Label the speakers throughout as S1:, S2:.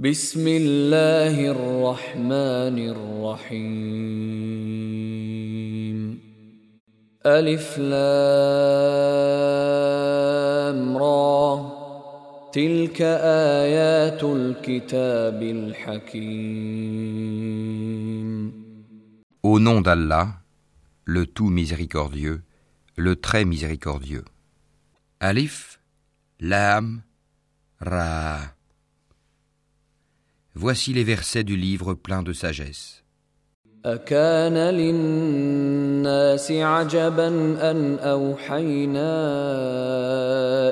S1: بسم الله الرحمن الرحيم ألف لام را تلك آيات الكتاب الحكيم
S2: Au nom d'Allah, le tout miséricordieux, le très miséricordieux. Alif, Lam, Ra. Voici les versets du livre plein de sagesse.
S1: أكان للناس عجبا أن أوحينا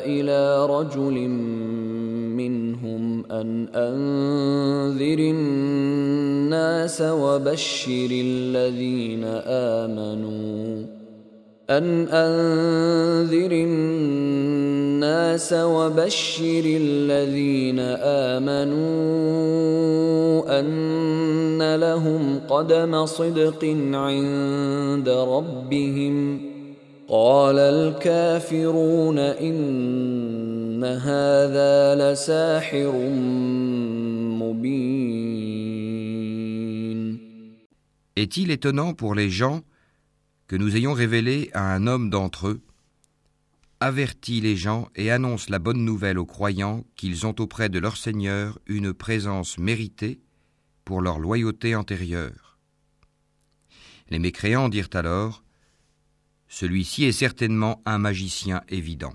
S1: إلى رجل منهم أن أنذر الناس وبشر الذين آمنوا أن أنذر الناس وبشر الذين آمنوا أن لهم قدم صدق عند ربهم. قال الكافرون إن هذا لساحر مبين.
S2: Est-il étonnant pour les gens que nous ayons révélé à un homme d'entre eux avertit les gens et annonce la bonne nouvelle aux croyants qu'ils ont auprès de leur Seigneur une présence méritée pour leur loyauté antérieure. Les mécréants dirent alors Celui-ci est certainement un magicien évident.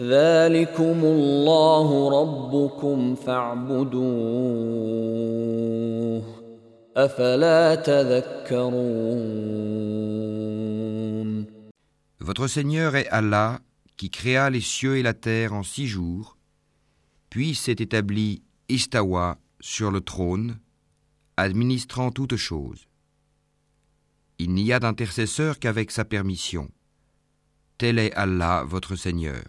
S1: ذلكم الله ربكم فاعبدوه أفلا تذكرون
S2: Votre Seigneur est Allah qui créa les cieux et la terre en six jours, puis s'est établi Istawa sur le trône, administrant toutes choses. Il n'y a d'intercesseur qu'avec sa permission. Tel est Allah, votre Seigneur.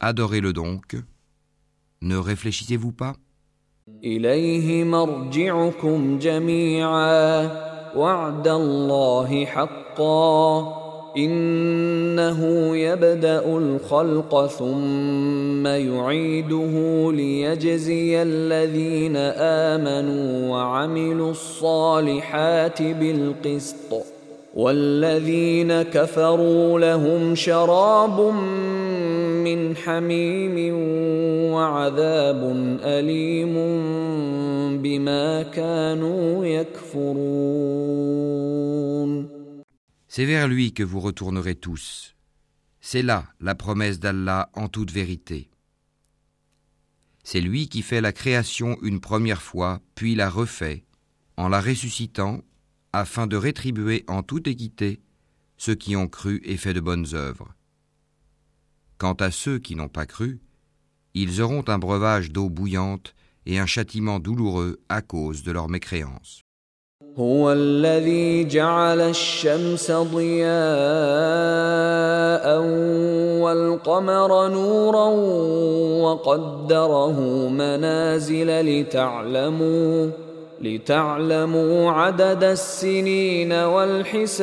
S2: Adorez-le donc. Ne réfléchissez-vous pas.
S1: إليه مرجعكم جميعا. وعد الله حقا. إنه يبدأ الخلق ثم يعيده ليجزي الذين آمنوا وعملوا الصالحات بالقسط. والذين كفروا لهم شراب من حميم وعذاب أليم بما كانوا يكفرون
S2: C'est vers lui que vous retournerez tous. C'est là la promesse d'Allah en toute vérité. C'est lui qui fait la création une première fois, puis la refait, en la ressuscitant, afin de rétribuer en toute équité ceux qui ont cru et fait de bonnes œuvres. Quant à ceux qui n'ont pas cru, ils auront un breuvage d'eau bouillante et un châtiment douloureux à cause de leur mécréance.
S1: هو الذي جعل الشمس ضياء والقمر نورا وقدره منازل لتعلموا لتعلموا عدد السنين والحساب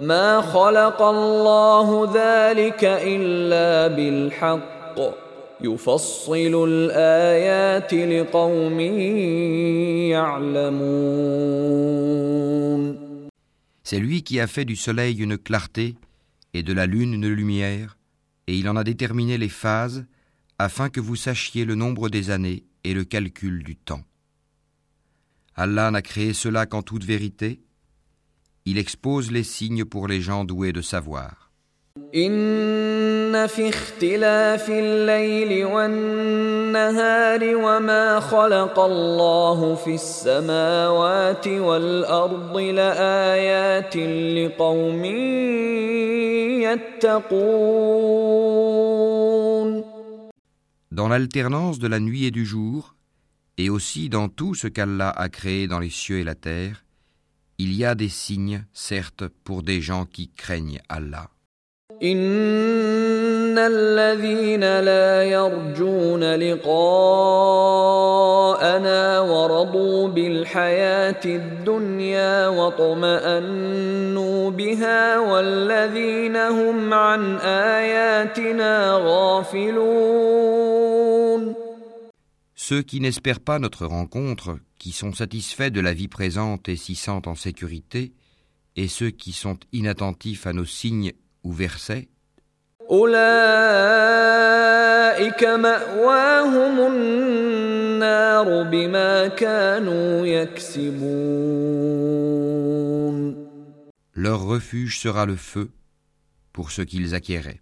S1: ما خلق الله ذلك إلا بالحق يفصل الآيات لقوم يعلمون
S2: C'est lui qui a fait du soleil une clarté et de la lune une lumière, et il en a déterminé les phases afin que vous sachiez le nombre des années et le calcul du temps. Allah n'a créé cela qu'en toute vérité. Il expose les signes pour les gens doués de savoir.
S1: إن في اختلاف الليل والنهار وما خلق الله في السماوات والأرض لآيات لقوم يتقون
S2: Dans l'alternance de la nuit et du jour, Et aussi dans tout ce qu'Allah a créé dans les cieux et la terre, il y a des signes, certes, pour des gens qui craignent Allah. Ceux qui n'espèrent pas notre rencontre, qui sont satisfaits de la vie présente et s'y sentent en sécurité, et ceux qui sont inattentifs à nos signes ou versets, leur refuge sera le feu pour ce qu'ils acquéraient.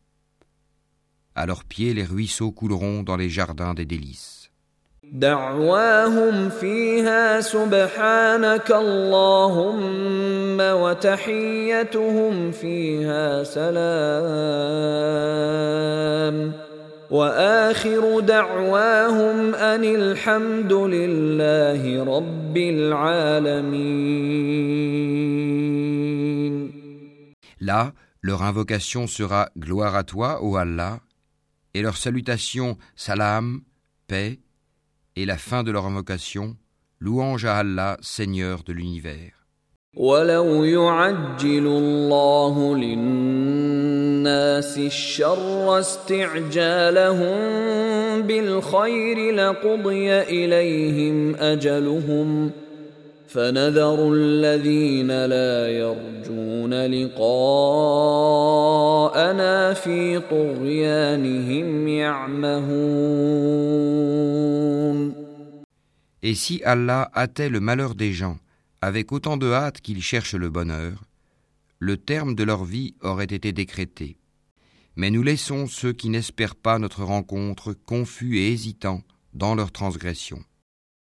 S2: À leurs pieds, les ruisseaux couleront dans les jardins des délices.
S1: دعواهم فيها سبحانك اللهم وتحيتهم فيها سلام واخر دعواهم ان الحمد لله رب العالمين
S2: Là, leur invocation sera Gloire à toi, ô Allah, et leur salutation salam, paix, et la fin de leur invocation louange à Allah, Seigneur de l'univers.
S1: ولو يعجل الله للناس الشر استعجالهم بالخير لقضي إليهم أجلهم فنذر الذين لا يرجون لقاءنا في طغيانهم يعمهون
S2: Et si Allah hâtait le malheur des gens avec autant de hâte qu'ils cherchent le bonheur, le terme de leur vie aurait été décrété. Mais nous laissons ceux qui n'espèrent pas notre rencontre confus et hésitants dans leur transgression.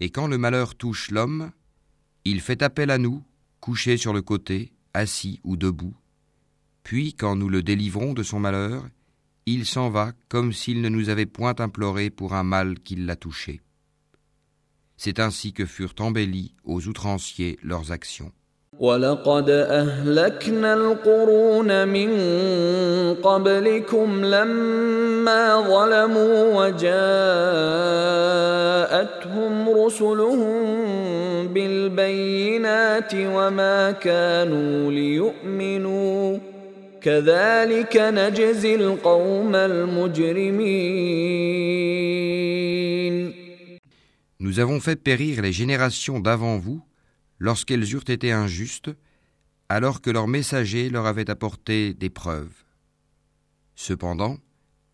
S1: Et quand
S2: le malheur touche l'homme, il fait appel à nous, couché sur le côté, assis ou debout. Puis, quand nous le délivrons de son malheur, il s'en va comme s'il ne nous avait point imploré pour un mal qui l'a touché. C'est ainsi que furent embellis aux outranciers leurs actions.
S1: ولقد اهلكنا القرون من قبلكم لما ظلموا وجاءتهم رسلهم بالبينات وما كانوا ليؤمنوا كذلك نجزي القوم المجرمين
S2: Nous avons fait périr les générations d'avant vous lorsqu'elles eurent été injustes, alors que leurs messagers leur avaient apporté des preuves. Cependant,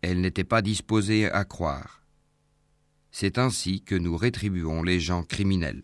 S2: elles n'étaient pas disposées à croire. C'est ainsi que nous rétribuons les gens criminels.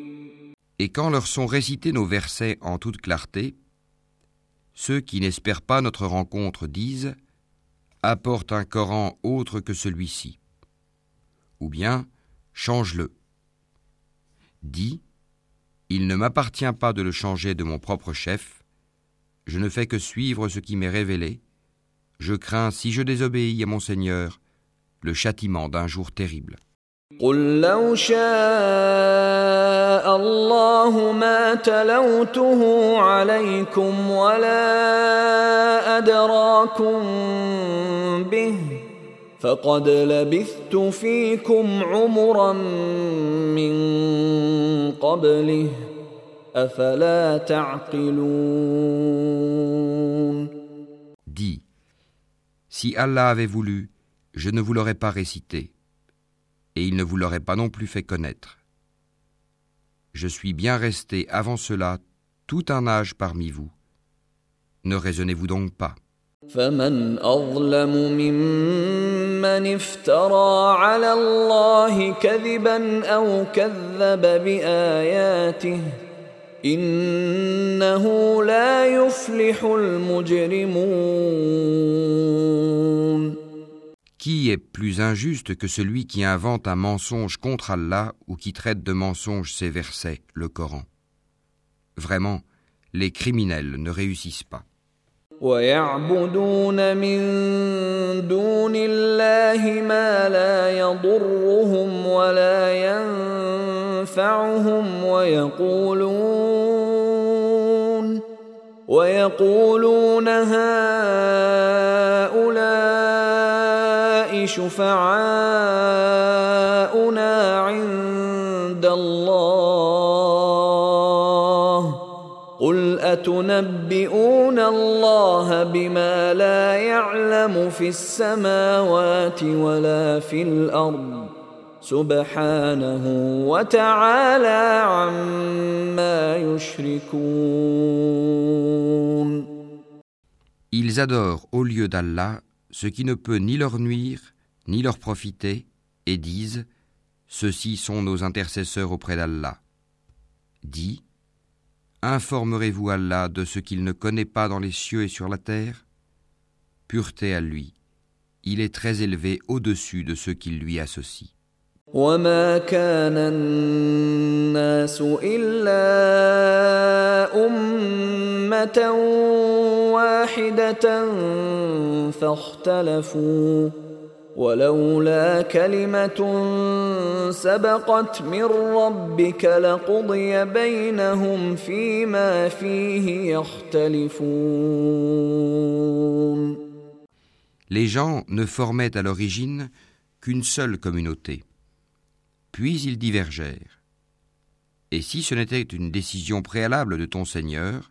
S2: Et quand leur sont récités nos versets en toute clarté, ceux qui n'espèrent pas notre rencontre disent Apporte un Coran autre que celui-ci. Ou bien change-le. Dis Il ne m'appartient pas de le changer de mon propre chef. Je ne fais que suivre ce qui m'est révélé. Je crains, si je désobéis à mon Seigneur, le châtiment d'un jour terrible.
S1: قل لو شاء الله ما تلوته عليكم ولا أدراكم به فقد لبثت فيكم عمرا من قبله أفلا تعقلون
S2: Dis Si Allah avait voulu, je ne vous l'aurais pas récité. et il ne vous l'aurait pas non plus fait connaître. Je suis bien resté avant cela tout un âge parmi vous. Ne raisonnez-vous donc pas.
S1: فمن أظلم ممن افترى على الله كذبا أو كذب بآياته إنه لا يفلح المجرمون
S2: Qui est plus injuste que celui qui invente un mensonge contre Allah ou qui traite de mensonge ses versets, le Coran Vraiment, les criminels ne réussissent pas.
S1: ويعبدون من دون الله ما لا يضرهم ولا ينفعهم ويقولون ويقولون هؤلاء شفعاؤنا عند الله. قل أتنبئون الله بما لا يعلم في السماوات ولا في الأرض؟ سبحانه وتعالى عما يشركون.
S2: Ils adorent au lieu d'Allah ce qui ne peut ni leur nuire, ni leur profiter, et disent Ceux-ci sont nos intercesseurs auprès d'Allah. Dis Informerez-vous Allah de ce qu'il ne connaît pas dans les cieux et sur la terre Pureté à lui. Il est très élevé au-dessus de ceux qui lui associent.
S1: وما كان الناس الا امه واحده فاختلفوا ولولا كلمه سبقت من ربك لقضي بينهم فيما فيه يختلفون
S2: Les gens ne formaient à l'origine qu'une seule communauté. Puis ils divergèrent. Et si ce n'était une décision préalable de ton Seigneur,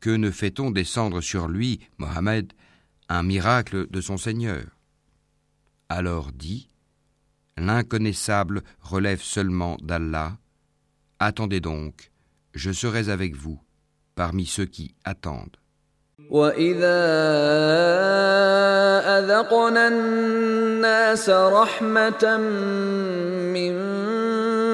S2: Que ne fait-on descendre sur lui, Mohammed, un miracle de son Seigneur Alors dis L'inconnaissable relève seulement d'Allah. Attendez donc, je serai avec vous, parmi ceux qui attendent.
S1: واذا اذقنا الناس رحمه من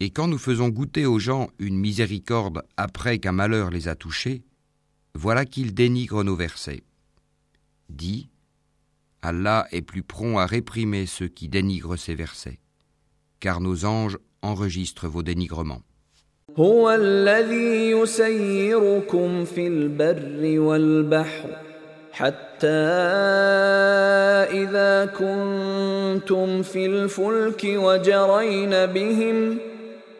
S2: Et quand nous faisons goûter aux gens une miséricorde après qu'un malheur les a touchés, voilà qu'ils dénigrent nos versets. Dis, Allah est plus prompt à réprimer ceux qui dénigrent ses versets, car nos anges enregistrent vos dénigrements.
S1: وجرين بهم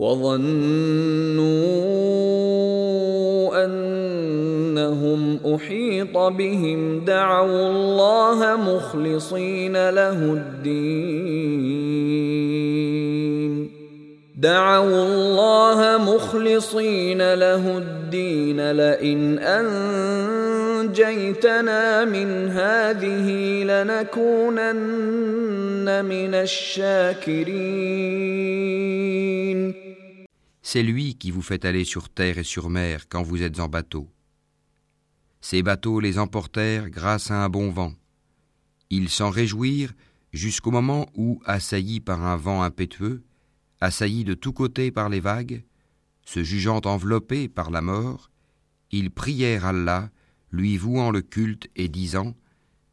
S1: وظنوا أنهم أحيط بهم دعوا الله مخلصين له الدين. دعوا الله مخلصين له الدين. لئن أنجيتنا من هذه لنكونن من الشاكرين.
S2: C'est lui qui vous fait aller sur terre et sur mer quand vous êtes en bateau. Ces bateaux les emportèrent grâce à un bon vent. Ils s'en réjouirent jusqu'au moment où, assaillis par un vent impétueux, assaillis de tous côtés par les vagues, se jugeant enveloppés par la mort, ils prièrent Allah, lui vouant le culte et disant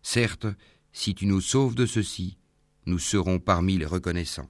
S2: Certes, si tu nous sauves de ceci, nous serons parmi les reconnaissants.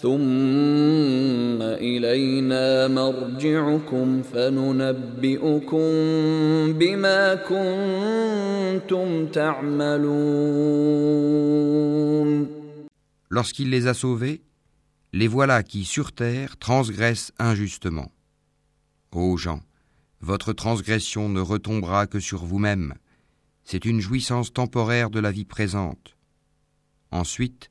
S1: ثم إلينا مرجعكم فننبئكم بما كنتم تعملون
S2: Lorsqu'il les a sauvés, les voilà qui sur terre transgressent injustement. Ô gens, votre transgression ne retombera que sur vous-même. C'est une jouissance temporaire de la vie présente. Ensuite,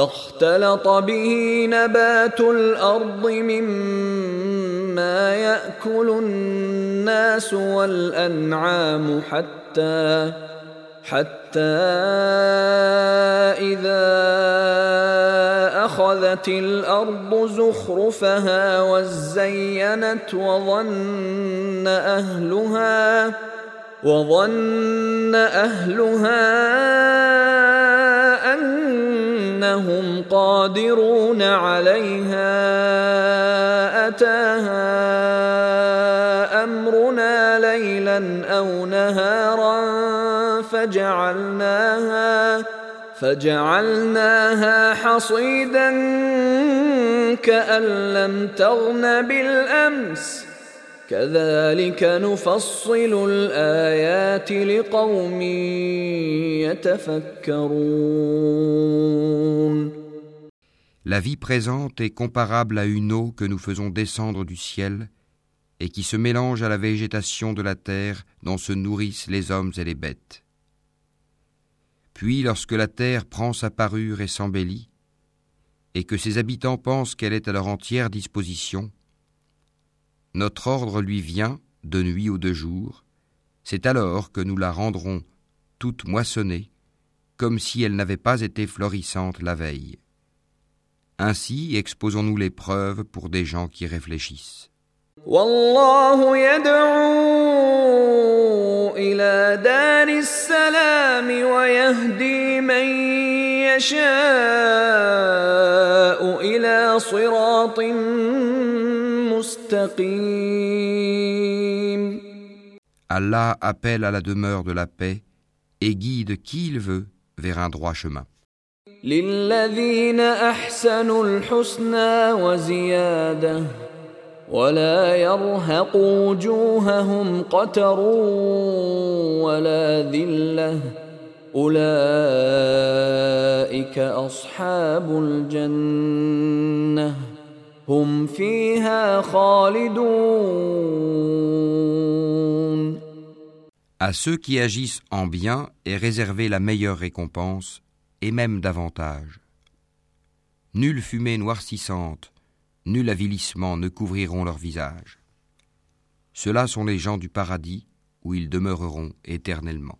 S1: فاختلط به نبات الأرض مما يأكل الناس والأنعام حتى حتى إذا أخذت الأرض زخرفها وزينت وظن أهلها وظن أهلها أنهم قادرون عليها أتاها أمرنا ليلا أو نهارا فجعلناها فجعلناها حصيدا كأن لم تغن بالأمس كذلك نفصل الآيات لقوم يتفكرون
S2: La vie présente est comparable à une eau que nous faisons descendre du ciel et qui se mélange à la végétation de la terre dont se nourrissent les hommes et les bêtes. Puis lorsque la terre prend sa parure et s'embellit, et que ses habitants pensent qu'elle est à leur entière disposition, notre ordre lui vient, de nuit ou de jour, c'est alors que nous la rendrons toute moissonnée, comme si elle n'avait pas été florissante la veille. Ainsi exposons-nous les preuves pour des gens qui réfléchissent.
S1: والله يدعو الى دار السلام ويهدي من يشاء الى صراط مستقيم
S2: Allah appelle à la demeure de la paix et guide qui il veut vers un droit chemin.
S1: للذين أحسنوا الحسنى وزيادة ولا يرهق وجوههم قتر ولا ذلة. أولئك أصحاب الجنة. hum fiha khalidoun.
S2: À ceux qui agissent en bien est réservée la meilleure récompense, et même davantage. Nulle fumée noircissante, nul avilissement ne couvriront leur visage. Ceux-là sont les gens du paradis où ils demeureront éternellement.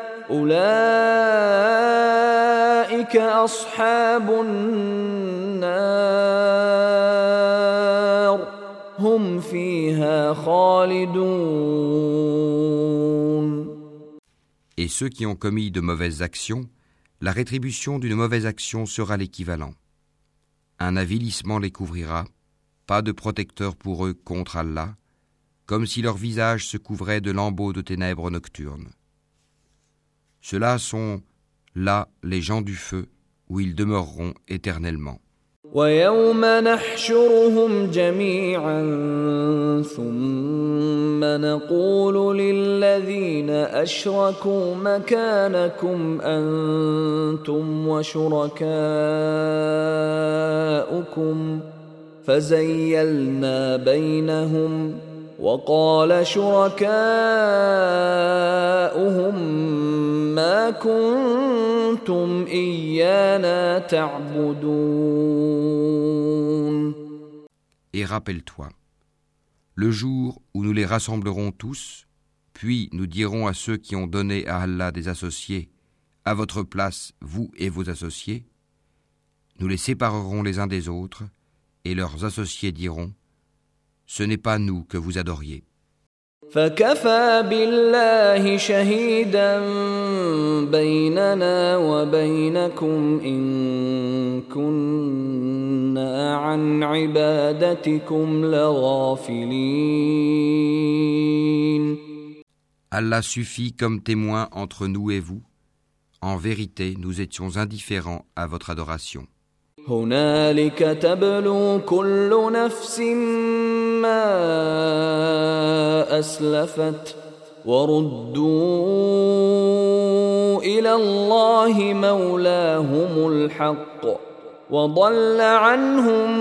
S1: أولئك أصحاب النار هم فيها خالدون
S2: Et ceux qui ont commis de mauvaises actions, la rétribution d'une mauvaise action sera l'équivalent. Un avilissement les couvrira, pas de protecteur pour eux contre Allah, comme si leur visage se couvrait de lambeaux de ténèbres nocturnes. Ceux-là sont là les gens du feu, où ils demeureront éternellement.
S1: ويوم نحشرهم جميعا ثم نقول للذين اشركوا مكانكم انتم وشركاؤكم فزيلنا بينهم وقال شركاؤهم ما كنتم ايانا تعبدون
S2: Et rappelle-toi, le jour où nous les rassemblerons tous, puis nous dirons à ceux qui ont donné à Allah des associés, à votre place, vous et vos associés, nous les séparerons les uns des autres, et leurs associés diront, Ce n'est pas nous que vous adoriez.
S1: فكفى بالله شهيدا بيننا وبينكم ان كنا عن عبادتكم لغافلين
S2: Allah suffit comme témoin entre nous et vous. En vérité, nous étions indifférents à votre adoration.
S1: هنالك تبلو كل نفس ما اسلفت وردوا إلى الله مولاهم الحق وضل عنهم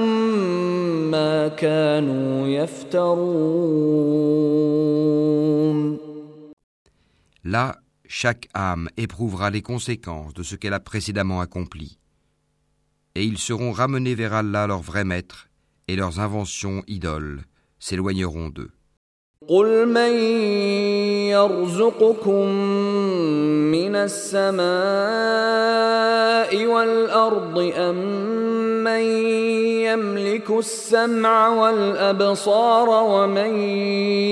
S1: ما كانوا يفترون
S2: Là, chaque âme éprouvera les conséquences de ce qu'elle a précédemment accompli. Et ils seront ramenés vers Allah leur vrai maître, et leurs inventions idoles s'éloigneront d'eux.
S1: السماء والأرض أم من يملك السمع والأبصار ومن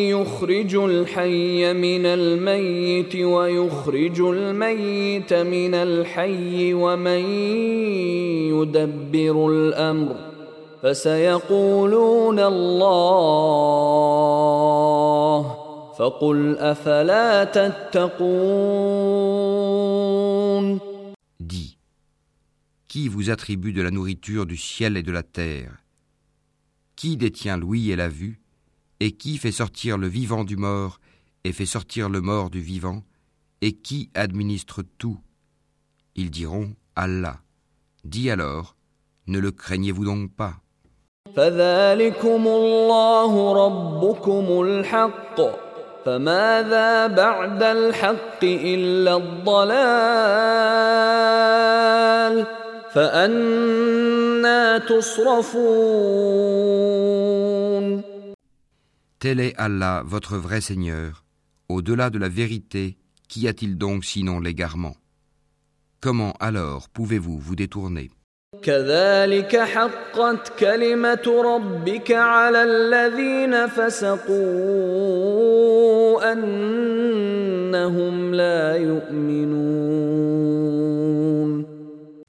S1: يخرج الحي من الميت ويخرج الميت من الحي ومن يدبر الأمر فسيقولون الله فقل أفلا تتقون
S2: qui vous attribue de la nourriture du ciel et de la terre Qui détient l'ouïe et la vue Et qui fait sortir le vivant du mort et fait sortir le mort du vivant Et qui administre tout Ils diront Allah. Dis alors, ne le craignez-vous donc pas
S1: فذلكم الله ربكم الحق فماذا بعد الحق إلا الضلال فأنا تصرفون
S2: Tel est Allah, votre vrai Seigneur. Au-delà de la vérité, qu'y a-t-il donc sinon l'égarement? Comment alors pouvez-vous vous détourner?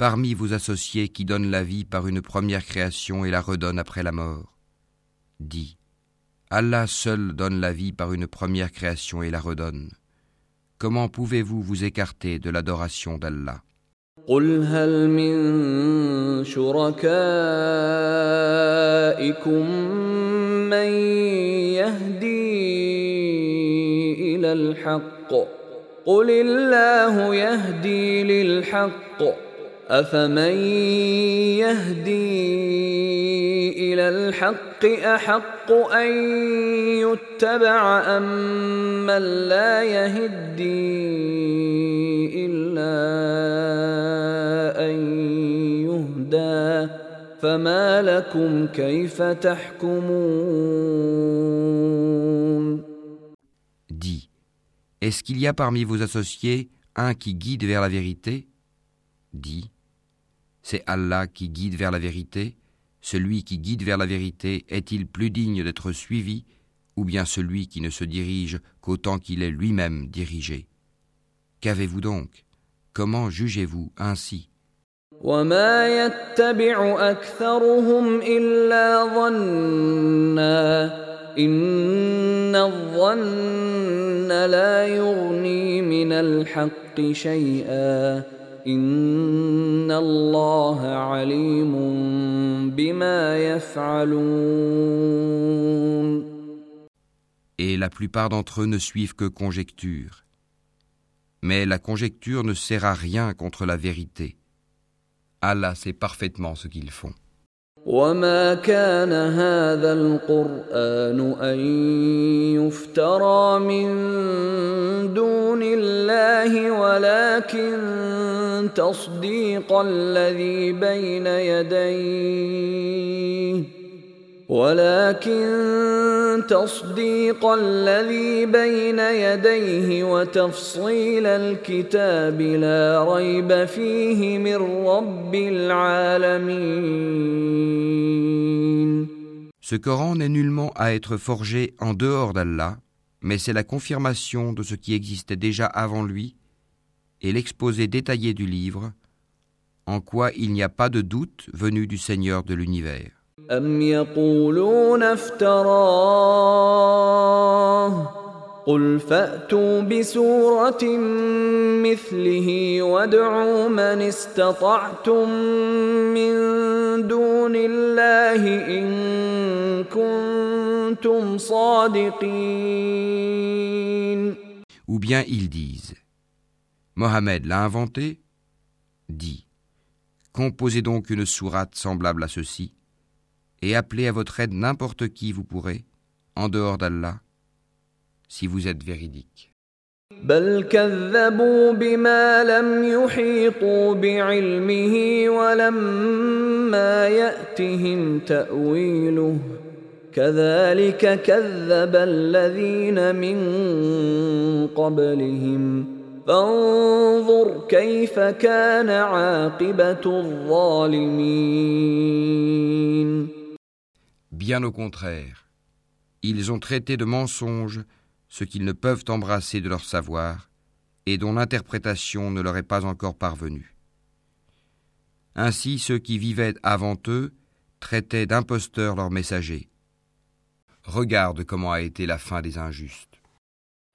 S2: parmi vos associés qui donnent la vie par une première création et la redonnent après la mort, dis, Allah seul donne la vie par une première création et la redonne. Comment pouvez-vous vous écarter de l'adoration d'Allah
S1: قل هل من شركائكم من يهدي إلى الحق قل الله يهدي للحق أفمن يهدي إلى الحق أحق أن يتبع أم من لا يهدي إلا أن يهدى فما لكم كيف تحكمون
S2: Dis, est-ce qu'il y a parmi vos associés un qui guide vers la vérité? Dis, c'est Allah qui guide vers la vérité. Celui qui guide vers la vérité est-il plus digne d'être suivi ou bien celui qui ne se dirige qu'autant qu'il est lui-même dirigé? Qu'avez-vous donc? Comment jugez-vous ainsi?
S1: وما يتبع أكثرهم إلا ظنا إن الظن لا يغني من الحق شيئا إن الله عليم بما يفعلون
S2: Et la plupart d'entre eux ne suivent que conjecture. Mais la conjecture ne sert à rien contre la vérité. Allah sait parfaitement ce qu'ils font.
S1: وما كان هذا القرآن أن يفترى من دون الله ولكن تصديق الذي بين يديه ولكن تصديق الذي بين يديه وتفصيل الكتاب لا ريب فيه من رب العالمين
S2: Ce Coran n'est nullement à être forgé en dehors d'Allah, mais c'est la confirmation de ce qui existait déjà avant lui et l'exposé détaillé du livre, en quoi il n'y a pas de doute venu du Seigneur de l'univers.
S1: أم يقولون افتراه قل فأتوا بسورة مثله وادعوا من استطعتم من دون الله إن كنتم صادقين
S2: Ou bien ils disent Mohammed l'a inventé Dit Composez donc une sourate semblable à ceci et appelez à votre aide n'importe qui vous pourrez, en dehors d'Allah, si vous êtes véridique.
S1: بل كذبوا بما لم يحيطوا بعلمه ولما ياتهم تاويله كذلك كذب الذين من قبلهم فانظر كيف كان عاقبه الظالمين
S2: Bien au contraire, ils ont traité de mensonges ce qu'ils ne peuvent embrasser de leur savoir et dont l'interprétation ne leur est pas encore parvenue. Ainsi ceux qui vivaient avant eux traitaient d'imposteurs leurs messagers. Regarde comment a été la fin des injustes.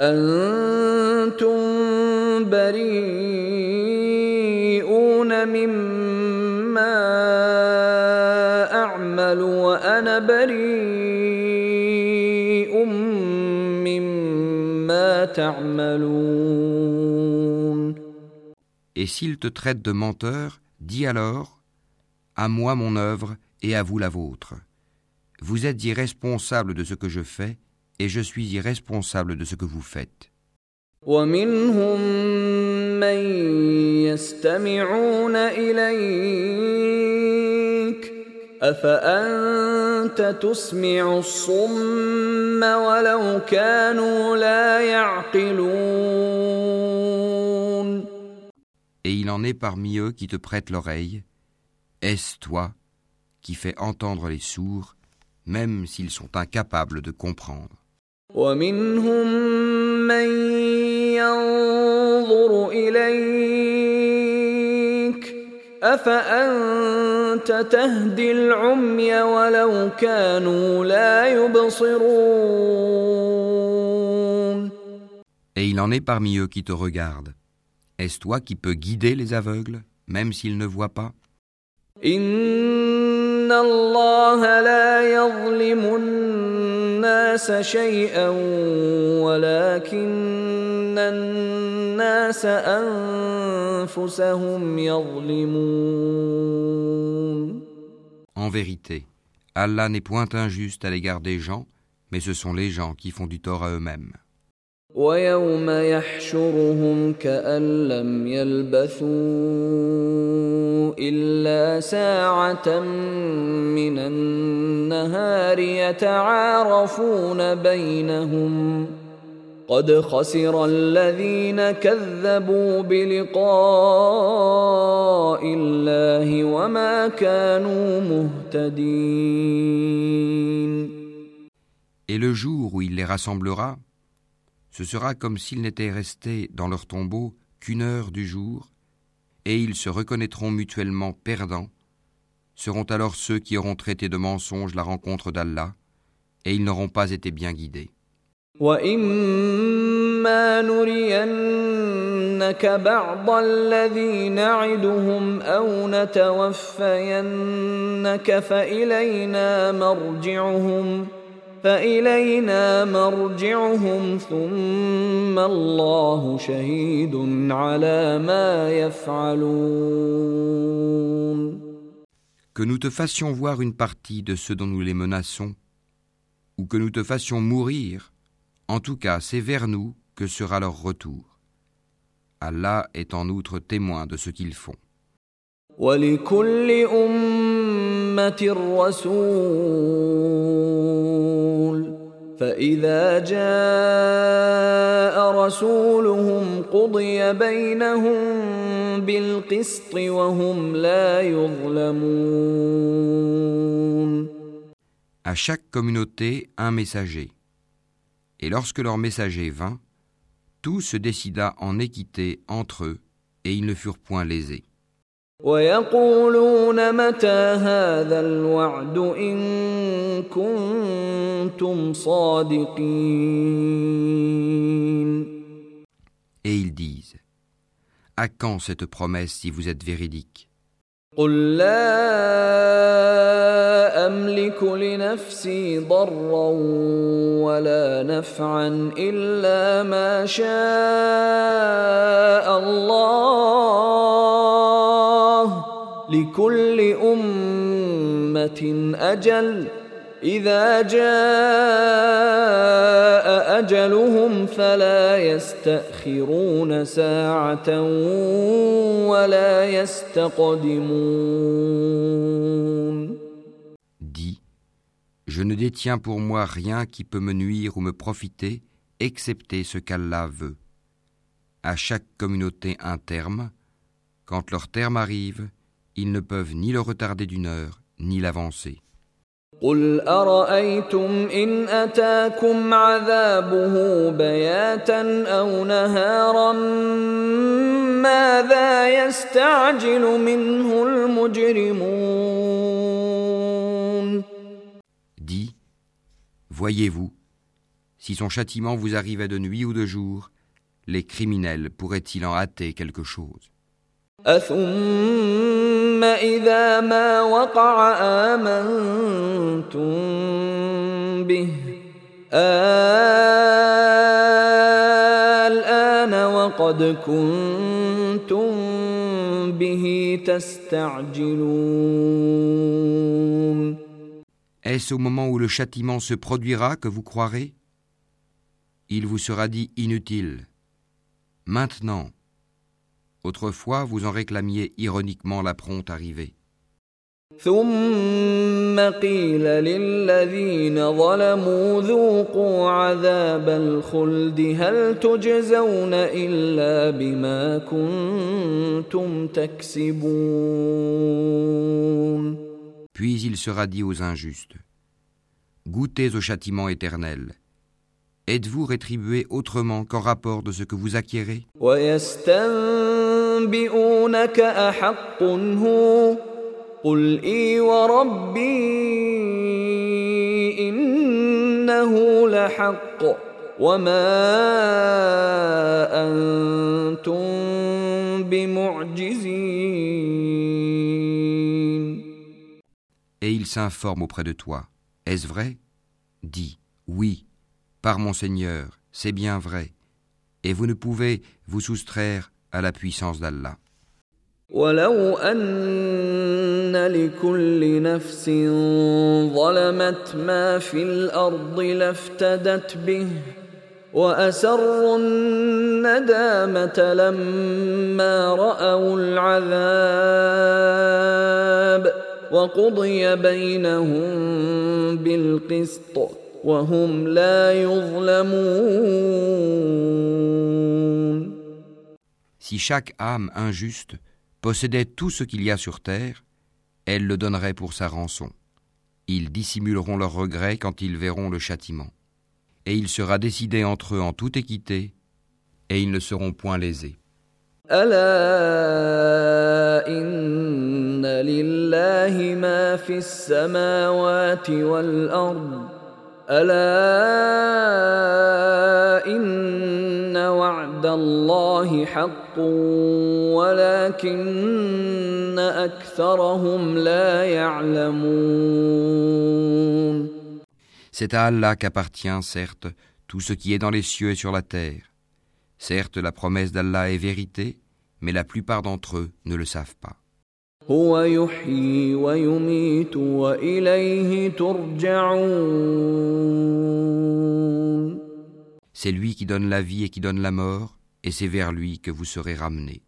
S2: Et s'ils te traitent de menteur, dis alors À moi mon œuvre et à vous la vôtre. Vous êtes irresponsable de ce que je fais, et je suis irresponsable de ce que vous faites.
S1: Et
S2: il en est parmi eux qui te prêtent l'oreille. Est-ce toi qui fais entendre les sourds, même s'ils sont incapables de comprendre?
S1: Et
S2: il en est parmi eux qui te regardent. Est-ce toi qui peux guider les aveugles, même s'ils ne voient pas? En vérité, Allah n'est point injuste à l'égard des gens, mais ce sont les gens qui font du tort à eux-mêmes.
S1: ويوم يحشرهم كأن لم يلبثوا إلا ساعة من النهار يتعارفون بينهم. قد خسر الذين كذبوا بلقاء الله وما كانوا مهتدين.
S2: Et le jour où il les rassemblera, ce sera comme s'ils n'étaient restés dans leur tombeau qu'une heure du jour, et ils se reconnaîtront mutuellement perdants, seront alors ceux qui auront traité de mensonge la rencontre d'Allah, et ils n'auront pas été bien guidés.
S1: Que
S2: nous te fassions voir une partie de ceux dont nous les menaçons, ou que nous te fassions mourir, en tout cas c'est vers nous que sera leur retour. Allah est en outre témoin de ce qu'ils font.
S1: فإذا جاء رسولهم قضي بينهم بالقسط وهم لا يظلمون
S2: À chaque communauté, un messager. Et lorsque leur messager vint, tout se décida en équité entre eux, et ils ne furent point lésés.
S1: ويقولون متى هذا الوعد إن كنتم صادقين؟
S2: Et ils disent À quand cette promesse si vous êtes véridique?
S1: قل لا املك لنفسي ضرا ولا نفعا الا ما شاء الله لكل امه اجل اذا جاء اجلهم فلا يستاخرون ساعه ولا يستقدمون
S2: Dis Je ne détiens pour moi rien qui peut me nuire ou me profiter, excepté ce qu'Allah veut. À chaque communauté un terme, quand leur terme arrive, ils ne peuvent ni le retarder d'une heure, ni l'avancer.
S1: قل ارايتم ان اتاكم عذابه بياتا او نهارا ماذا يستعجل منه المجرمون
S2: Dis, voyez-vous, si son châtiment vous arrivait de nuit ou de jour, les criminels pourraient-ils en hâter quelque chose
S1: أثم إذا ما وقع آمنتم به الآن وقد كنتم به تستعجلون
S2: Est-ce au moment où le châtiment se produira que vous croirez Il vous sera dit inutile. Maintenant, Autrefois, vous en réclamiez ironiquement la prompte arrivée. Puis il sera dit aux injustes, Goûtez au châtiment éternel. Êtes-vous rétribués autrement qu'en rapport de ce que vous acquérez?
S1: ويستنبئونك أحق هو قل إي وربي إنه لحق وما أنتم بمعجزين
S2: Et il s'informe auprès de toi. Est-ce vrai Dis Oui, par mon Seigneur, c'est bien vrai. Et vous ne pouvez vous soustraire à la puissance d'Allah.
S1: ولو أن لكل نفس ظلمت ما في الأرض لافتدت به وأسروا الندامة لما رأوا العذاب وقضي بينهم بالقسط وهم لا يظلمون
S2: Si chaque âme injuste possédait tout ce qu'il y a sur terre, elle le donnerait pour sa rançon. Ils dissimuleront leurs regrets quand ils verront le châtiment. Et il sera décidé entre eux en toute équité, et ils ne seront point lésés.
S1: ألا إن لله ما في السماوات والأرض ألا إن وعد الله حق ولكن أكثرهم لا يعلمون
S2: C'est à Allah qu'appartient, certes, tout ce qui est dans les cieux et sur la terre. Certes, la promesse d'Allah est vérité, mais la plupart d'entre eux ne le savent pas.
S1: هو يحيي ويميت وإليه ترجعون
S2: C'est lui qui donne la vie et qui donne la mort, et c'est vers lui que vous serez ramenés.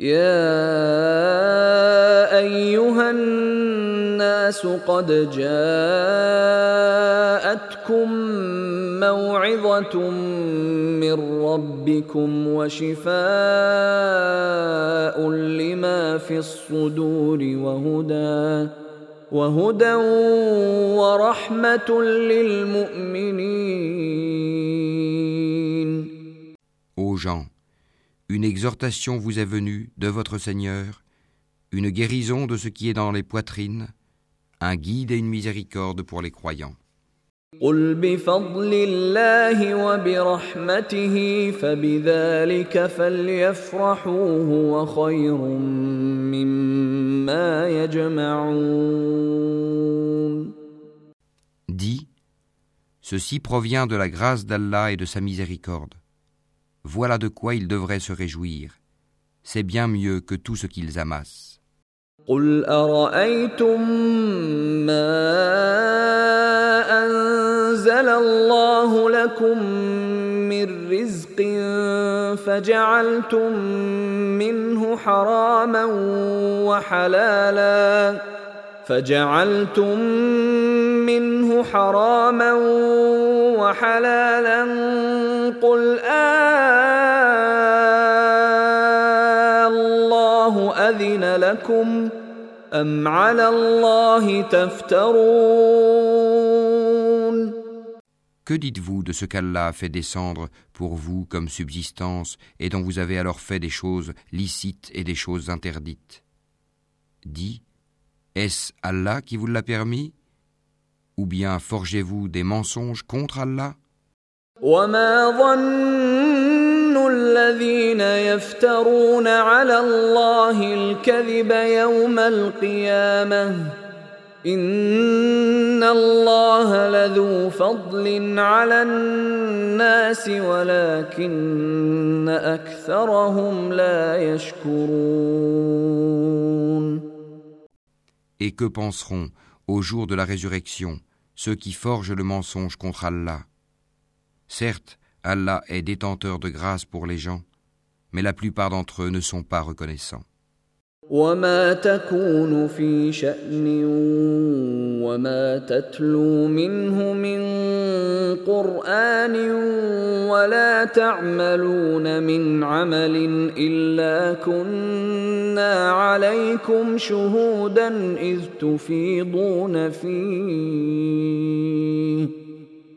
S1: يا أيها الناس قد جاءتكم موعظة من ربكم وشفاء لما في الصدور وهدى وهدى ورحمة للمؤمنين
S2: Ô gens, une exhortation vous est venue de votre Seigneur, une guérison de ce qui est dans les poitrines, un guide et une miséricorde pour les croyants.
S1: قل بفضل الله وبرحمته فبذلك فليفرحوا هو خير مما يجمعون
S2: Dis, ceci provient de la grâce d'Allah et de sa miséricorde. Voilà de quoi ils devraient se réjouir. C'est bien mieux que tout ce qu'ils amassent.
S1: قل أرأيتم ما أنزل الله لكم من رزق فجعلتم منه حراما وحلالا فجعلتم منه حراما وحلالا قل آه الله أذن لكم أم على الله تفترون
S2: Que dites-vous de ce qu'Allah a fait descendre pour vous comme subsistance et dont vous avez alors fait des choses licites et des choses interdites Dis, est-ce Allah qui vous l'a permis Ou bien forgez-vous des mensonges contre Allah
S1: وما ظن الذين يفترون على الله الكذب يوم القيامة إن الله لذو فضل على الناس ولكن أكثرهم لا يشكرون
S2: Et que penseront, au jour de la résurrection, ceux qui forgent le mensonge contre Allah Certes, Allah est détenteur de grâce pour les gens, mais la plupart d'entre eux ne sont pas reconnaissants.
S1: وما تكون في شأن وما تتلو منه من قرآن ولا تعملون من عمل إلا كنا عليكم شهودا إذ تفيضون فيه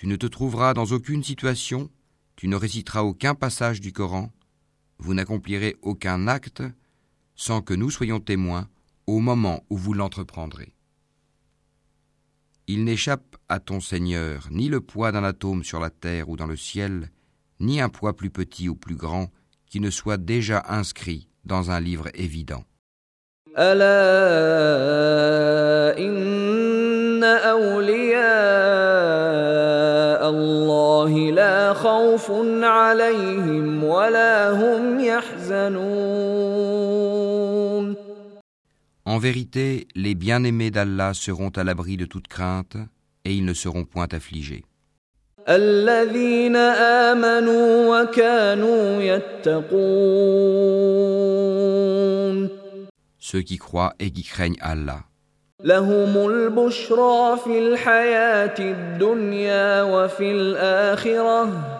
S2: Tu ne te trouveras dans aucune situation, tu ne réciteras aucun passage du Coran, vous n'accomplirez aucun acte sans que nous soyons témoins au moment où vous l'entreprendrez. Il n'échappe à ton Seigneur ni le poids d'un atome sur la terre ou dans le ciel, ni un poids plus petit ou plus grand qui ne soit déjà inscrit dans un livre évident.
S1: ألا إن أولياء الله لا خوف عليهم ولا هم يحزنون
S2: En vérité, les bien-aimés d'Allah seront à l'abri de toute crainte et ils ne seront point affligés.
S1: الذين آمنوا وكانوا يتقون
S2: Ceux qui croient et qui craignent Allah.
S1: لهم البشرى في الحياة الدنيا وفي الآخرة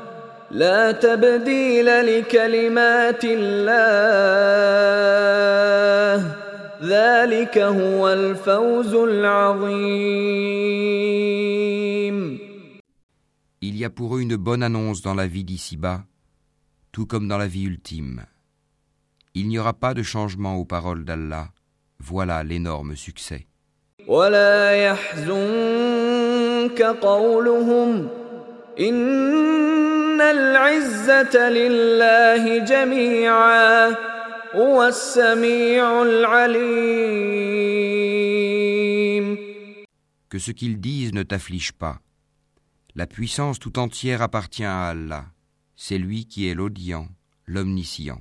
S1: لا تبديل لكلمات الله ذلك هو الفوز العظيم
S2: Il y a pour eux une bonne annonce dans la vie d'ici-bas, tout comme dans la vie ultime. Il n'y aura pas de changement aux paroles d'Allah. Voilà l'énorme succès.
S1: ولا يحزنك قولهم إن العزة لله جميعا هو السميع العليم
S2: Que ce qu'ils disent ne t'afflige pas. La puissance tout entière appartient à Allah. C'est lui qui est l'audient, l'omniscient.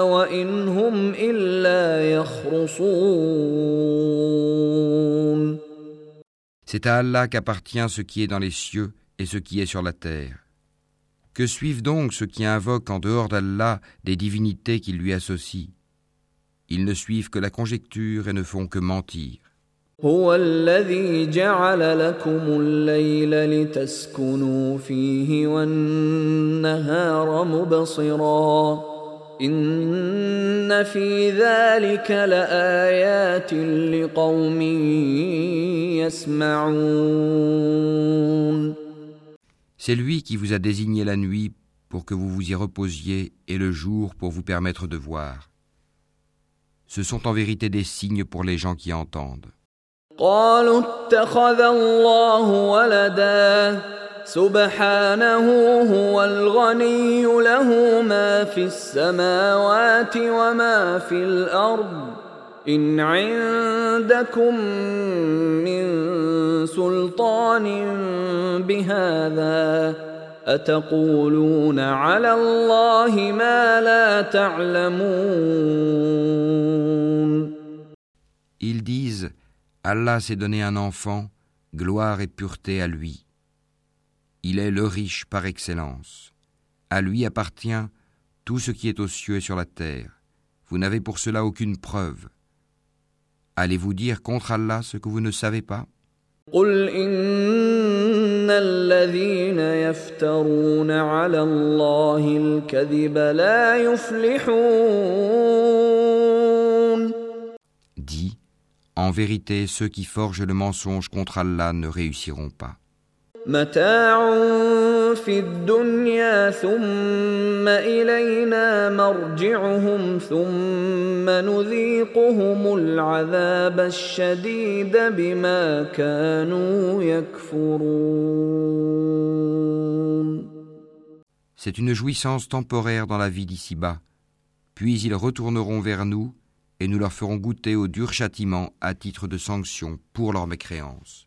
S1: وإن هم إلا يخرصون
S2: C'est à Allah qu'appartient ce qui est dans les cieux et ce qui est sur la terre. Que suivent donc ceux qui invoquent en dehors d'Allah des divinités qui lui associent Ils ne suivent que la conjecture et ne font que mentir.
S1: هو الذي جعل لكم الليل لتسكنوا فيه والنهار مبصرا إن في ذلك لآيات لقوم يسمعون
S2: C'est lui qui vous a désigné la nuit pour que vous vous y reposiez et le jour pour vous permettre de voir. Ce sont en vérité des signes pour les gens qui entendent.
S1: قالوا اتخذ الله ولدا سبحانه هو الغني له ما في السماوات وما في الأرض إن عندكم من سلطان بهذا أتقولون على الله ما لا تعلمون
S2: Ils disent Allah s'est donné un enfant, gloire et pureté à lui. Il est le riche par excellence. À lui appartient tout ce qui est aux cieux et sur la terre. Vous n'avez pour cela aucune preuve. Allez-vous dire contre Allah ce que vous ne savez pas? Dis, en vérité, ceux qui forgent le mensonge contre Allah ne réussiront pas. C'est une jouissance temporaire dans la vie d'ici-bas, puis ils retourneront vers nous et nous leur ferons goûter au dur châtiment à titre de sanction pour leur mécréance.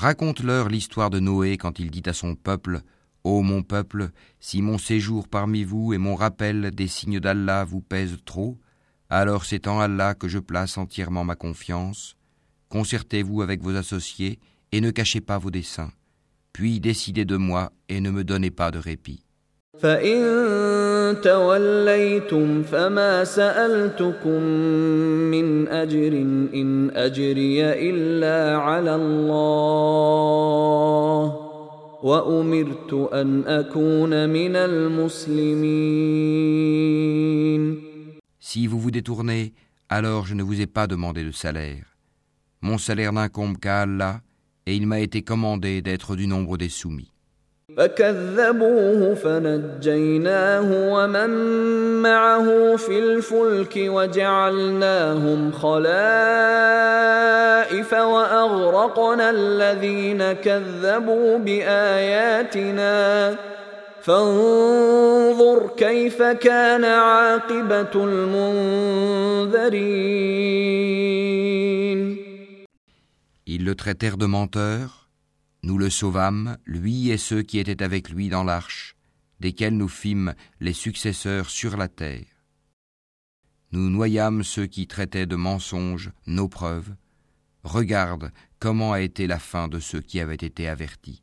S2: Raconte-leur l'histoire de Noé quand il dit à son peuple Ô mon peuple, si mon séjour parmi vous et mon rappel des signes d'Allah vous pèsent trop, alors c'est en Allah que je place entièrement ma confiance. Concertez-vous avec vos associés et ne cachez pas vos desseins. Puis décidez de moi et ne me donnez pas de répit.
S1: فإن توليتم فما سألتكم من أجر إن أجري إلا على الله وأمرت أن أكون من المسلمين
S2: Si vous vous détournez, alors je ne vous ai pas demandé de salaire. Mon salaire n'incombe qu'à Allah, et il m'a été commandé d'être du nombre des soumis.
S1: فكذبوه فنجيناه ومن معه في الفلك وجعلناهم خلائف وأغرقنا الذين كذبوا بآياتنا. فانظر كيف كان عاقبة المنذرين.
S2: Ils le traitèrent de menteur, Nous le sauvâmes, lui et ceux qui étaient avec lui dans l'arche, desquels nous fîmes les successeurs sur la terre. Nous noyâmes ceux qui traitaient de mensonges nos preuves. Regarde comment a été la fin de ceux qui avaient été avertis.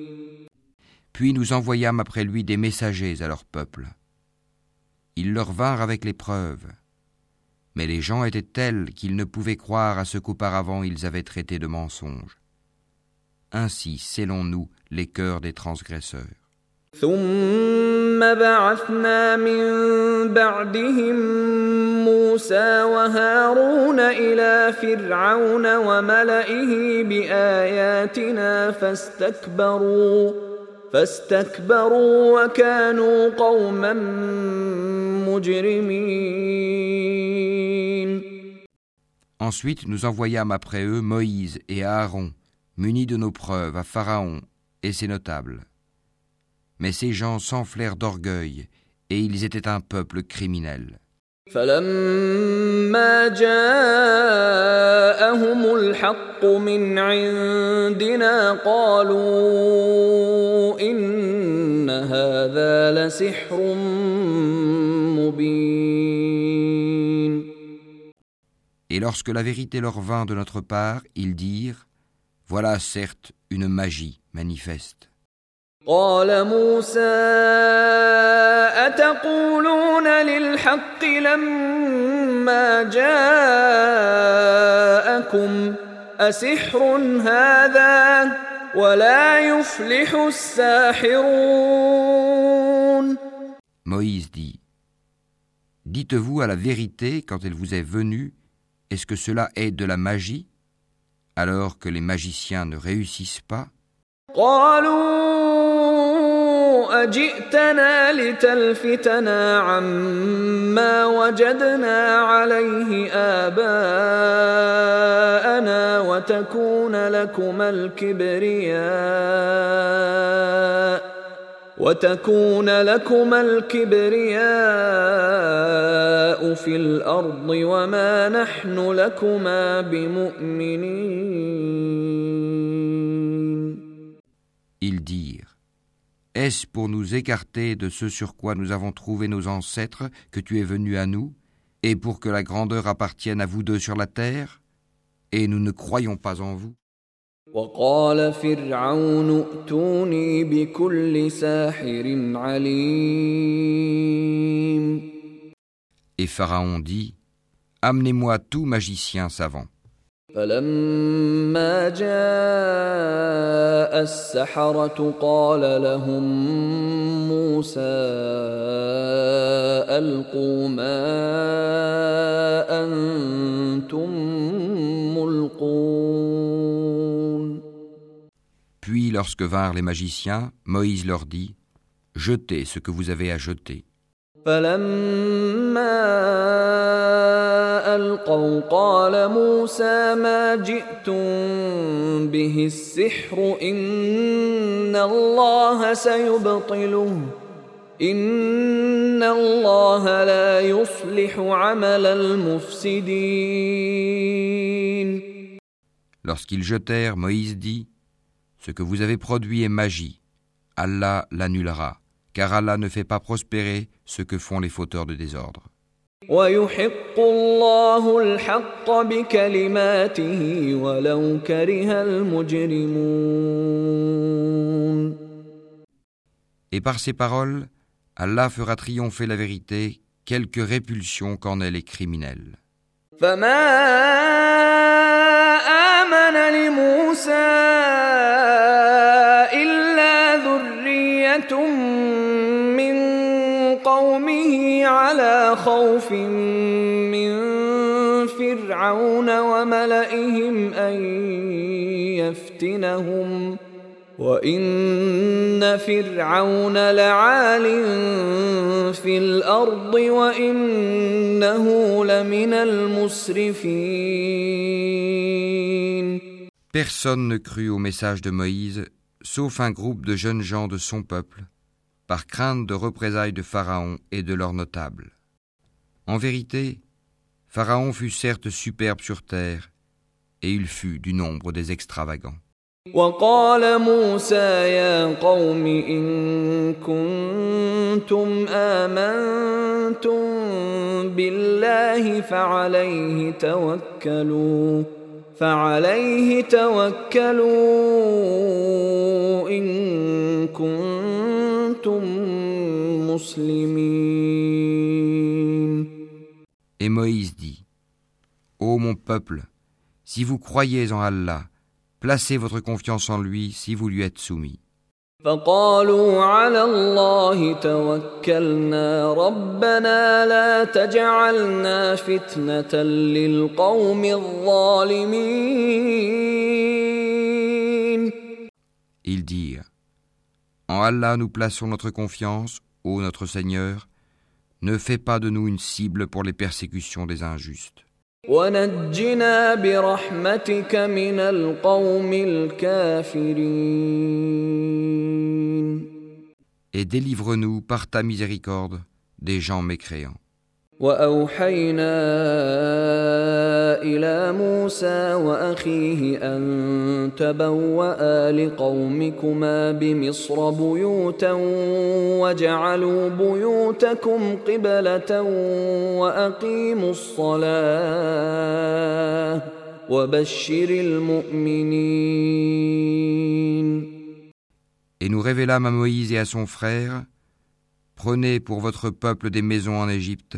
S2: Puis nous envoyâmes après lui des messagers à leur peuple. Ils leur vinrent avec les preuves. Mais les gens étaient tels qu'ils ne pouvaient croire à ce qu'auparavant ils avaient traité de mensonge. Ainsi scellons-nous les cœurs des transgresseurs.
S1: ثم بعثنا من بعدهم موسى وهارون إلى فرعون وملئه بآياتنا فاستكبروا فاستكبروا وكانوا قوما مجرمين
S2: Ensuite nous envoyâmes après eux Moïse et Aaron, munis de nos preuves, à Pharaon et ses notables. Mais ces gens s'enflèrent d'orgueil, et ils étaient un peuple criminel.
S1: فلما جاءهم الحق من عندنا قالوا إن هذا لسحر مبين
S2: Et lorsque la vérité leur vint de notre part, ils dirent Voilà certes une magie manifeste.
S1: قال موسى أتقولون للحق لما جاءكم أسحر هذا ولا يفلح الساحرون
S2: Moïse dit Dites-vous à la vérité quand elle vous est venue, est-ce que cela est de la magie, alors que les magiciens ne réussissent pas
S1: قالوا أجئتنا لتلفتنا عما وجدنا عليه آباءنا وتكون لكما الكبرياء وتكون لكما الكبرياء في الأرض وما نحن لكما بمؤمنين.
S2: Ils dirent Est-ce pour nous écarter de ce sur quoi nous avons trouvé nos ancêtres que tu es venu à nous, et pour que la grandeur appartienne à vous deux sur la terre? Et nous ne croyons pas en vous. Et Pharaon dit, Amenez-moi tout magicien savant.
S1: فلما جاء السحرة قال لهم موسى ألقوا ما أنتم ملقون
S2: Puis, lorsque vinrent les magiciens, Moïse leur dit Jetez ce que vous avez à jeter.
S1: فلما ألقوا قال موسى ما جئتم به السحر إن الله سيبطله إن الله لا يصلح عمل المفسدين
S2: Lorsqu'ils jetèrent, Moïse dit Ce que vous avez produit est magie. Allah l'annulera, car Allah ne fait pas prospérer ce que font les fauteurs de désordre. Et par ces paroles, Allah fera triompher la vérité, quelque répulsion qu'en aient les criminels.
S1: على خوف من فرعون وملئهم أن يفتنهم وإن فرعون لعال في الأرض وإنه لمن المسرفين
S2: Personne ne crut au message de Moïse, sauf un groupe de jeunes gens de son peuple, par crainte de représailles de Pharaon et de leurs notables. En vérité, Pharaon fut certes superbe sur terre, et il fut du nombre des extravagants.
S1: وقال موسى يا قوم إن كنتم آمنتم بالله فعليه توكلوا فعليه توكلوا إن كنتم مسلمين
S2: Et Moïse dit Ô mon peuple, si vous croyez en Allah, Placez votre confiance en lui si vous lui êtes soumis.
S1: فقالوا على الله توكلنا ربنا لا تجعلنا فتنة للقوم الظالمين
S2: Ils dirent en Allah nous plaçons notre confiance, ô notre Seigneur, ne fais pas de nous une cible pour les persécutions des injustes. Et délivre-nous par ta miséricorde des gens mécréants.
S1: وأوحينا إلى موسى وأخيه أن تبوأ لقومكما بمصر بيوتا وجعلوا بيوتكم قبلة وأقيموا الصلاة وبشر المؤمنين.
S2: Et nous révélâmes à Moïse et à son frère Prenez pour votre peuple des maisons en Égypte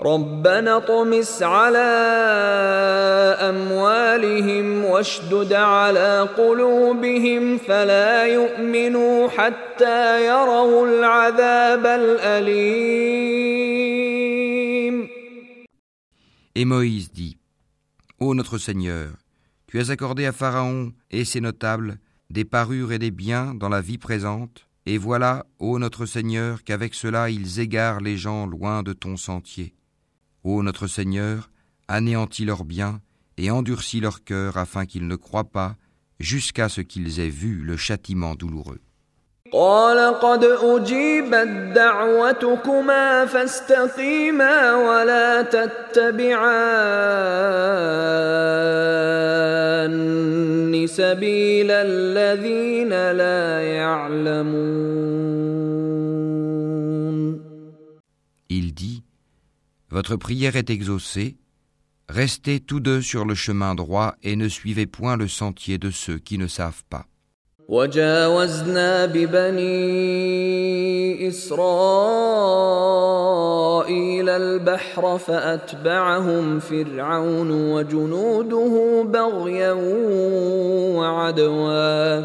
S1: ربنا اطمس على أموالهم واشدد على قلوبهم فلا يؤمنوا حتى يروا العذاب الأليم
S2: Et Moïse dit Ô notre Seigneur, tu as accordé à Pharaon et ses notables des parures et des biens dans la vie présente, et voilà, ô notre Seigneur, qu'avec cela ils égarent les gens loin de ton sentier. Ô notre Seigneur, anéantis leurs biens et endurcis leur cœur afin qu'ils ne croient pas jusqu'à ce qu'ils aient vu le châtiment douloureux. votre prière est exaucée, restez tous deux sur le chemin droit et ne suivez point le sentier de ceux qui ne savent pas.
S1: وجاوزنا ببني إسرائيل البحر فأتبعهم فرعون وجنوده بغيا وعدوا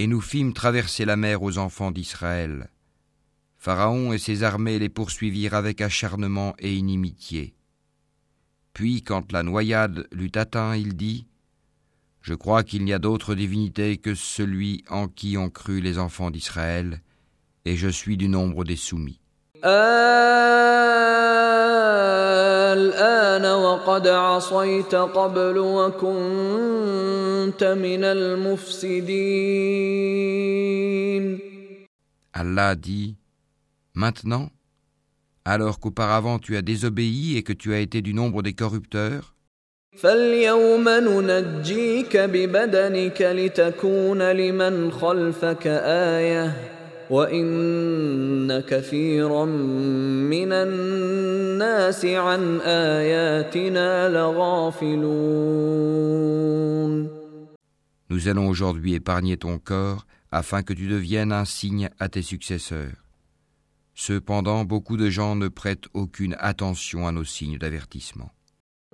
S2: Et nous fîmes traverser la mer aux enfants d'Israël. Pharaon et ses armées les poursuivirent avec acharnement et inimitié. Puis, quand la noyade l'eut atteint, il dit Je crois qu'il n'y a d'autre divinité que celui en qui ont cru les enfants d'Israël, et je suis du nombre des soumis. Allah dit Maintenant, alors qu'auparavant tu as désobéi et que tu as été du nombre des corrupteurs, nous allons aujourd'hui épargner ton corps afin que tu deviennes un signe à tes successeurs. Cependant, beaucoup de gens ne prêtent aucune attention à nos signes d'avertissement.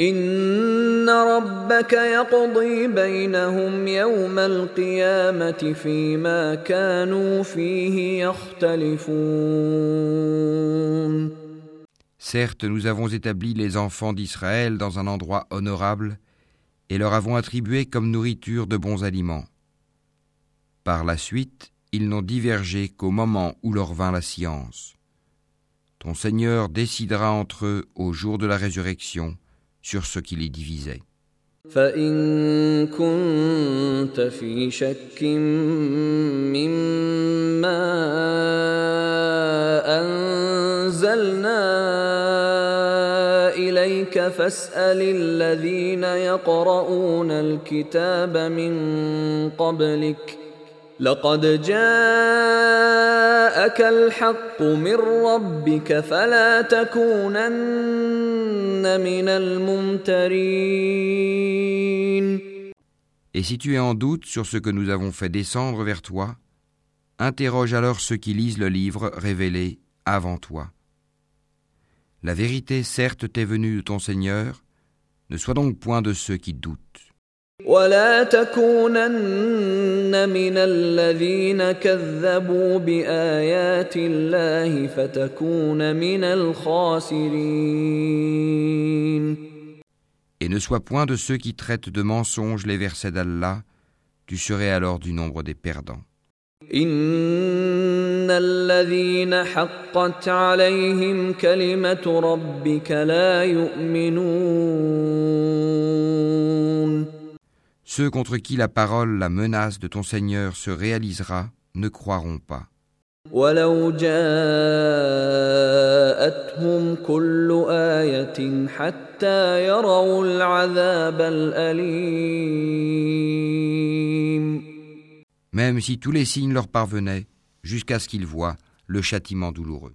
S1: إن ربك يقضي بينهم يوم القيامة فيما كانوا فيه يختلفون
S2: Certes, nous avons établi les enfants d'Israël dans un endroit honorable et leur avons attribué comme nourriture de bons aliments. Par la suite, ils n'ont divergé qu'au moment où leur vint la science. Ton Seigneur décidera entre eux au jour de la résurrection sur ce qui les divisait.
S1: فإن كنت في شك مما أنزلنا إليك فاسأل الذين يقرؤون الكتاب من قبلك لقد جاءك الحق من ربك فلا تكونن من الممترين
S2: Et si tu es en doute sur ce que nous avons fait descendre vers toi, interroge alors ceux qui lisent le livre révélé avant toi. La vérité certes t'est venue de ton Seigneur, ne sois donc point de ceux qui doutent.
S1: ولا تكونن من الذين كذبوا بآيات الله فتكون من الخاسرين
S2: Et ne sois point de ceux qui traitent de mensonges les versets d'Allah, tu serais alors du nombre des perdants.
S1: إن الذين حقت عليهم كلمة ربك لا يؤمنون
S2: Ceux contre qui la parole, la menace de ton Seigneur se réalisera, ne croiront pas.
S1: ولو جاءتهم كل آية حتى يروا العذاب الأليم
S2: Même si tous les signes leur parvenaient, jusqu'à ce qu'ils voient le châtiment douloureux.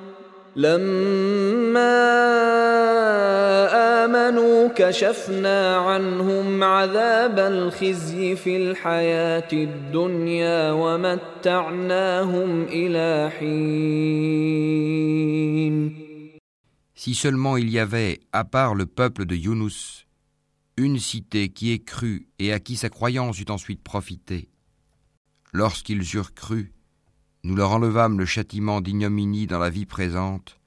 S1: لما آمنوا كشفنا عنهم عذاب الخزي في الحياة الدنيا ومتعناهم إلى حين
S2: Si seulement il y avait, à part le peuple de Yunus, une cité qui ait cru et à qui sa croyance eut ensuite profité. Lorsqu'ils eurent cru, nous leur enlevâmes le châtiment d'ignominie dans la vie présente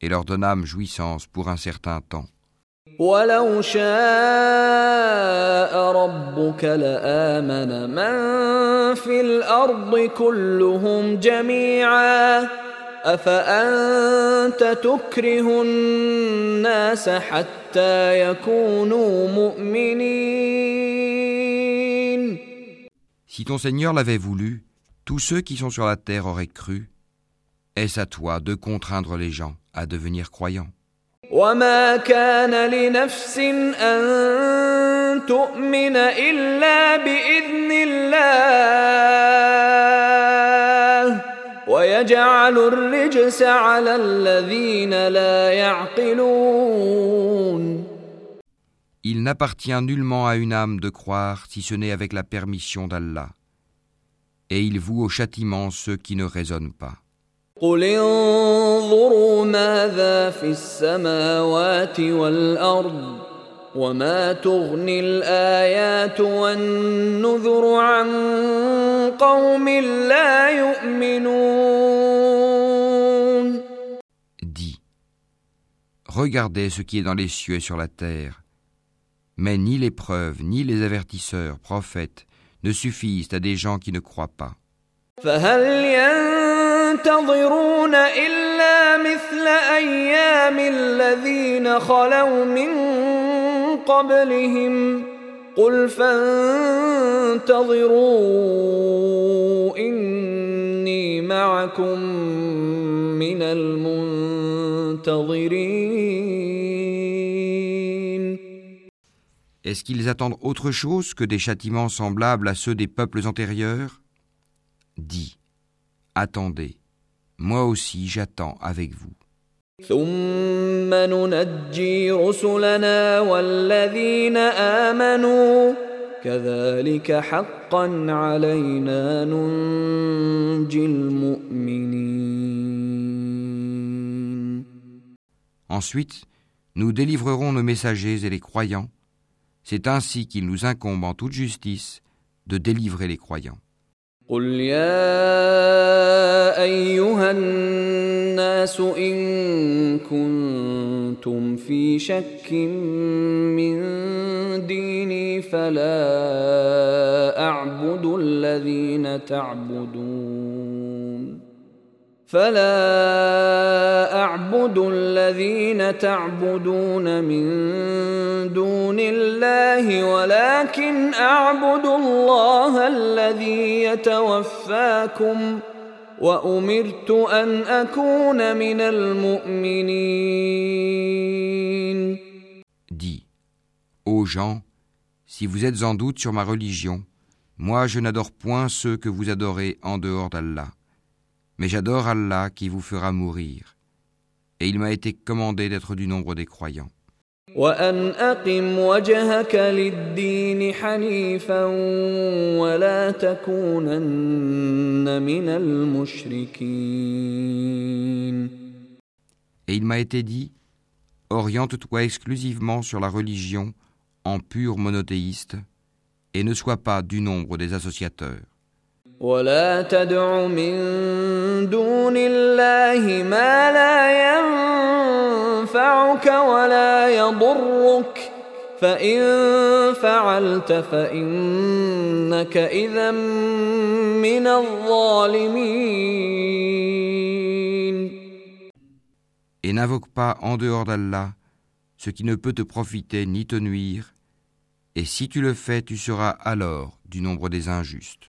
S2: et leur donnâmes jouissance pour un certain temps.
S1: ولو شاء ربك لآمن من في الأرض كلهم جميعا أفأنت تكره الناس حتى يكونوا مؤمنين
S2: Si ton Seigneur l'avait voulu, tous ceux qui sont sur la terre auraient cru. Est-ce à toi de contraindre les gens à devenir croyants
S1: وما كان لنفس أن تؤمن إلا بإذن الله ويجعل الرجس على الذين لا يعقلون
S2: Il n'appartient nullement à une âme de croire si ce n'est avec la permission d'Allah. Et il voue au châtiment ceux qui ne raisonnent pas.
S1: قل انظروا ماذا في السماوات والأرض وما تغني الآيات والنذر عن قوم لا يؤمنون
S2: Dis Regardez ce qui est dans les cieux et sur la terre. Mais ni les preuves, ni les avertisseurs, prophètes, ne suffisent à des gens qui ne croient pas.
S1: معكم من المنتظرين
S2: Est-ce qu'ils attendent autre chose que des châtiments semblables à ceux des peuples antérieurs Dis, attendez, moi aussi j'attends avec vous.
S1: ثم ننجي رسلنا والذين آمنوا كذلك حقا علينا ننجي المؤمنين
S2: Ensuite, nous délivrerons nos messagers et les croyants. C'est ainsi qu'il nous incombe en toute justice de délivrer les croyants.
S1: قل يا ايها الناس ان كنتم في شك من ديني فلا اعبد الذين تعبدون فلا اعبد الذين تعبدون من دون الله ولكن اعبد الله الذي يتوفاكم وامرت ان اكون من المؤمنين
S2: Dis, ô gens, si vous êtes en doute sur ma religion, moi je n'adore point ceux que vous adorez en dehors d'Allah. Mais j'adore Allah qui vous fera mourir. Et il m'a été commandé d'être du nombre des croyants.
S1: وأن أقم وجهك للدين حنيفا ولا تكونن من المشركين
S2: Et il m'a été dit, oriente-toi exclusivement sur la religion en pur monothéiste, et ne sois pas du nombre des associateurs.
S1: ولا تدع من دون الله ما لا ينفعك ولا يضرك فإن فعلت فإنك إذا من الظالمين
S2: Et n'invoque pas en dehors d'Allah ce qui ne peut te profiter ni te nuire, et si tu le fais, tu seras alors du nombre des injustes.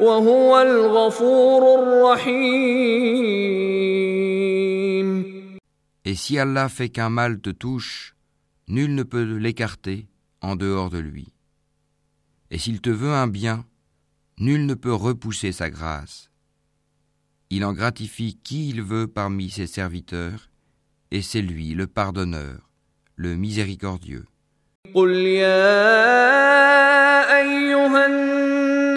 S1: وهو الغفور الرحيم
S2: Et si Allah fait qu'un mal te touche, nul ne peut l'écarter en dehors de lui. Et s'il te veut un bien, nul ne peut repousser sa grâce. Il en gratifie qui il veut parmi ses serviteurs, et c'est lui le pardonneur, le miséricordieux.
S1: قل يا أيها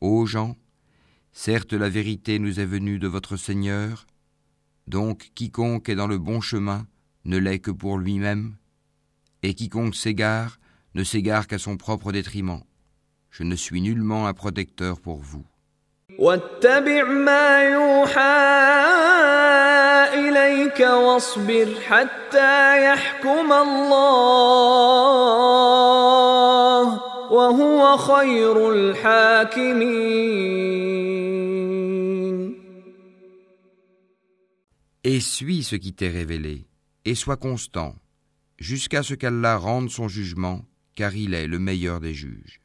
S2: ô gens, certes la vérité nous est venue de votre Seigneur, donc quiconque est dans le bon chemin ne l'est que pour lui-même, et quiconque s'égare ne s'égare qu'à son propre détriment. Je ne suis nullement un protecteur pour vous.
S1: وهو خير الحاكمين
S2: Et suis ce qui t'est révélé, et sois constant, jusqu'à ce qu'Allah rende son jugement, car il est le meilleur des juges.